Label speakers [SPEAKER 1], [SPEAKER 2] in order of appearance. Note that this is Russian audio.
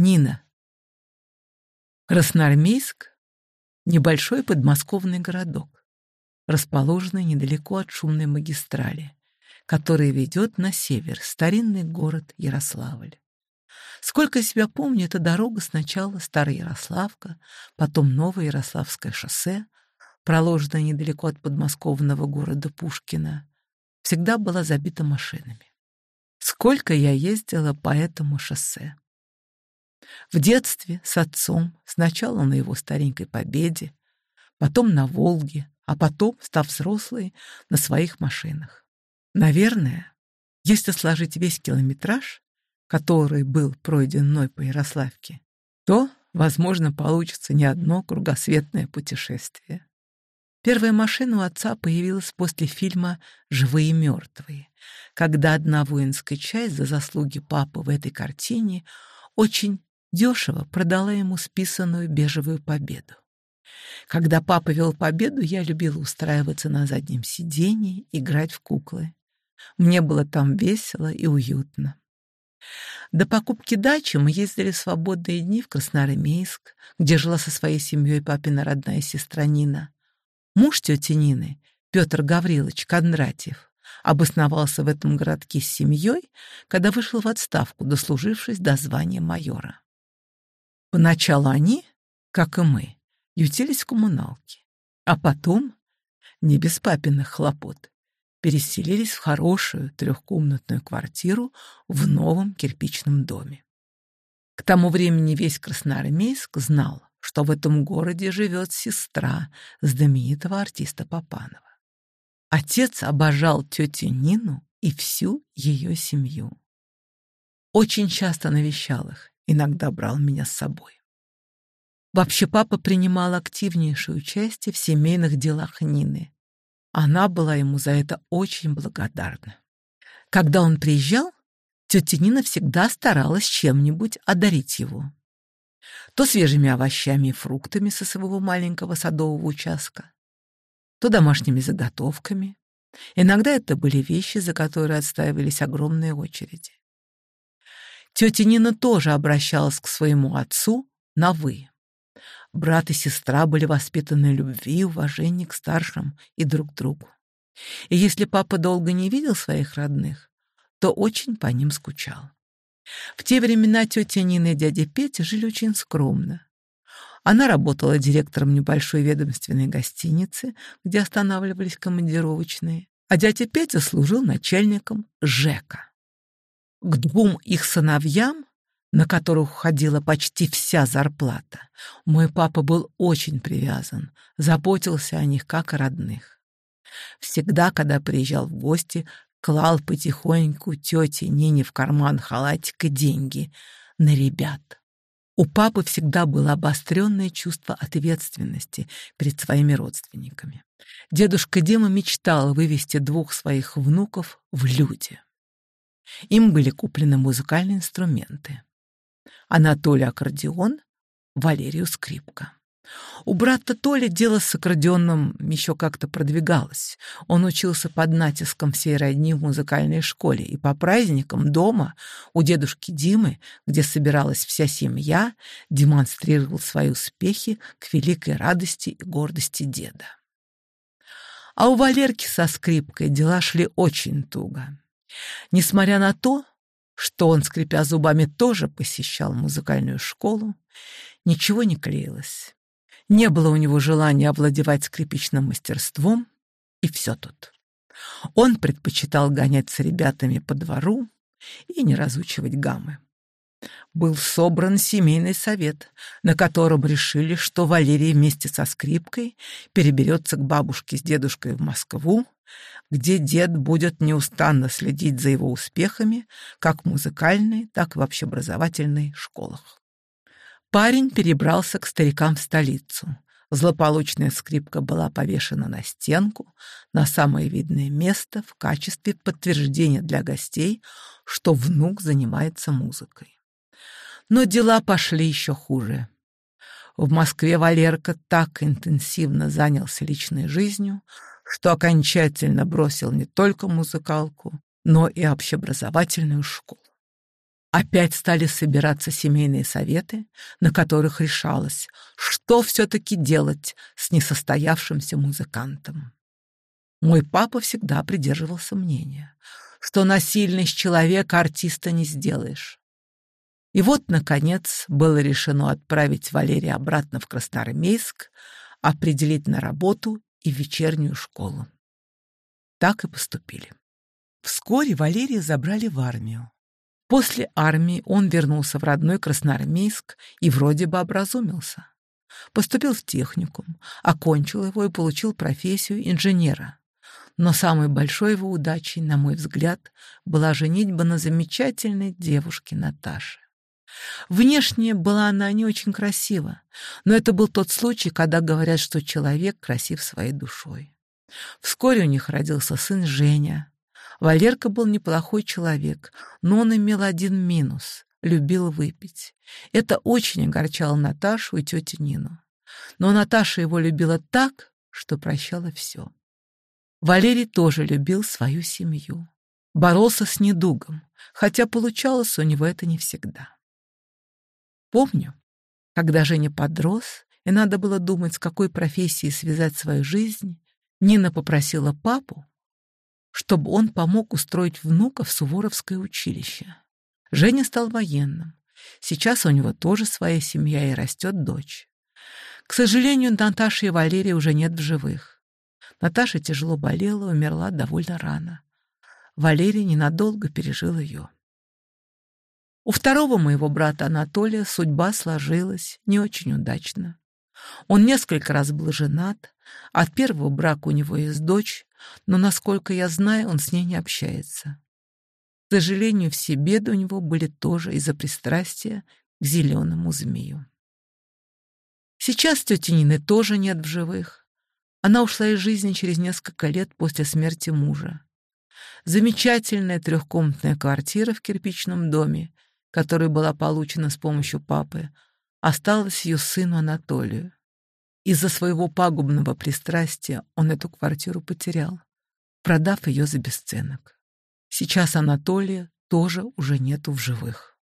[SPEAKER 1] Нина. Красноармейск — небольшой подмосковный городок, расположенный недалеко от шумной магистрали, которая ведет на север старинный город Ярославль. Сколько себя помню, эта дорога сначала Старая Ярославка, потом Новое Ярославское шоссе, проложенное недалеко от подмосковного города Пушкина, всегда была забита машинами. Сколько я ездила по этому шоссе. В детстве с отцом, сначала на его старенькой победе, потом на Волге, а потом, став взрослой, на своих машинах. Наверное, если сложить весь километраж, который был пройден мной по Ярославке, то, возможно, получится не одно кругосветное путешествие. Первая машина у отца появилась после фильма «Живые мертвые», когда одна воинская часть за заслуги папы в этой картине очень Дешево продала ему списанную бежевую победу. Когда папа вел победу, я любила устраиваться на заднем сиденье, играть в куклы. Мне было там весело и уютно. До покупки дачи мы ездили в свободные дни в Красноармейск, где жила со своей семьей папина родная сестра Нина. Муж тети Нины, Петр Гаврилович Кондратьев, обосновался в этом городке с семьей, когда вышел в отставку, дослужившись до звания майора. Поначалу они, как и мы, ютились в коммуналке, а потом, не без папиных хлопот, переселились в хорошую трехкомнатную квартиру в новом кирпичном доме. К тому времени весь Красноармейск знал, что в этом городе живет сестра знаменитого артиста Папанова. Отец обожал тетю Нину и всю ее семью. Очень часто навещал их иногда брал меня с собой. Вообще папа принимал активнейшее участие в семейных делах Нины. Она была ему за это очень благодарна. Когда он приезжал, тетя Нина всегда старалась чем-нибудь одарить его. То свежими овощами и фруктами со своего маленького садового участка, то домашними заготовками. Иногда это были вещи, за которые отстаивались огромные очереди. Тетя Нина тоже обращалась к своему отцу на «вы». Брат и сестра были воспитаны любви и уважении к старшим и друг другу. И если папа долго не видел своих родных, то очень по ним скучал. В те времена тетя Нина и дядя Петя жили очень скромно. Она работала директором небольшой ведомственной гостиницы, где останавливались командировочные, а дядя Петя служил начальником ЖЭКа. К двум их сыновьям, на которых ходила почти вся зарплата, мой папа был очень привязан, заботился о них как о родных. Всегда, когда приезжал в гости, клал потихоньку тете Нине в карман халатик и деньги на ребят. У папы всегда было обостренное чувство ответственности перед своими родственниками. Дедушка Дима мечтал вывести двух своих внуков в люди. Им были куплены музыкальные инструменты. Анатолий аккордеон, Валерию скрипка. У брата Толи дело с аккордеоном еще как-то продвигалось. Он учился под натиском всей родни в музыкальной школе, и по праздникам дома у дедушки Димы, где собиралась вся семья, демонстрировал свои успехи к великой радости и гордости деда. А у Валерки со скрипкой дела шли очень туго. Несмотря на то, что он, скрипя зубами, тоже посещал музыкальную школу, ничего не клеилось. Не было у него желания овладевать скрипичным мастерством, и все тут. Он предпочитал гонять с ребятами по двору и не разучивать гаммы. Был собран семейный совет, на котором решили, что Валерий вместе со скрипкой переберется к бабушке с дедушкой в Москву где дед будет неустанно следить за его успехами как в музыкальной, так и в общеобразовательной школах. Парень перебрался к старикам в столицу. Злополучная скрипка была повешена на стенку, на самое видное место в качестве подтверждения для гостей, что внук занимается музыкой. Но дела пошли еще хуже. В Москве Валерка так интенсивно занялся личной жизнью, что окончательно бросил не только музыкалку, но и общеобразовательную школу. Опять стали собираться семейные советы, на которых решалось, что все-таки делать с несостоявшимся музыкантом. Мой папа всегда придерживался мнения, что насильность человека артиста не сделаешь. И вот, наконец, было решено отправить Валерия обратно в Красноармейск, определить на работу и вечернюю школу. Так и поступили. Вскоре Валерия забрали в армию. После армии он вернулся в родной Красноармейск и вроде бы образумился. Поступил в техникум, окончил его и получил профессию инженера. Но самой большой его удачей, на мой взгляд, была женитьба на замечательной девушке Наташе. Внешне была она не очень красива, но это был тот случай, когда говорят, что человек красив своей душой. Вскоре у них родился сын Женя. Валерка был неплохой человек, но он имел один минус — любил выпить. Это очень огорчало Наташу и тетю Нину. Но Наташа его любила так, что прощала все. Валерий тоже любил свою семью. Боролся с недугом, хотя получалось у него это не всегда. Помню, когда Женя подрос, и надо было думать, с какой профессией связать свою жизнь, Нина попросила папу, чтобы он помог устроить внука в Суворовское училище. Женя стал военным. Сейчас у него тоже своя семья и растет дочь. К сожалению, Наташи и Валерии уже нет в живых. Наташа тяжело болела, и умерла довольно рано. Валерия ненадолго пережил ее. У второго моего брата Анатолия судьба сложилась не очень удачно. Он несколько раз был женат, от первого брака у него есть дочь, но, насколько я знаю, он с ней не общается. К сожалению, все беды у него были тоже из-за пристрастия к зеленому змею. Сейчас тети Нины тоже нет в живых. Она ушла из жизни через несколько лет после смерти мужа. Замечательная трехкомнатная квартира в кирпичном доме которая была получена с помощью папы, осталась ее сыну Анатолию. Из-за своего пагубного пристрастия он эту квартиру потерял, продав ее за бесценок. Сейчас Анатолия тоже уже нету в живых.